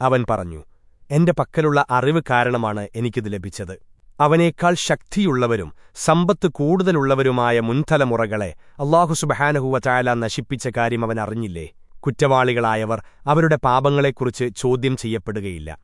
അവൻ പറഞ്ഞു എന്റെ പക്കലുള്ള അറിവ് കാരണമാണ് എനിക്കിത് ലഭിച്ചത്. അവനേക്കാൾ ശക്തിയുള്ളവരും സമ്പത്ത് കൂടുതലുള്ളവരുമായ മുൻതലമുറകളെ അള്ളാഹു സുബഹാനഹുവചായാല നശിപ്പിച്ച കാര്യം അവൻ അറിഞ്ഞില്ലേ? കുറ്റവാളികളായവർ അവരുടെ പാപങ്ങളെക്കുറിച്ച് ചോദ്യം ചെയ്യപ്പെടുകയില്ല.